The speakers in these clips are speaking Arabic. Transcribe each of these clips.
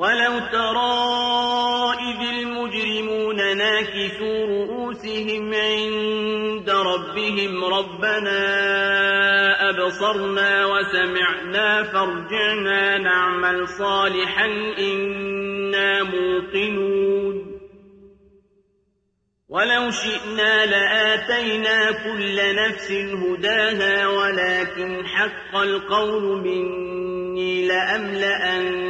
ولو ترى إذ المجرمون ناكثوا رؤوسهم عند ربهم ربنا أبصرنا وسمعنا فارجعنا نعمل صالحا إنا موقنون. ولو شئنا لآتينا كل نفس هداها ولكن حق القول مني لأملأن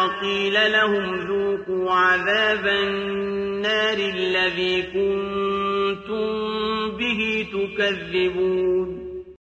وقيل لهم ذوقوا عذاب النار الذي كنتم به تكذبون.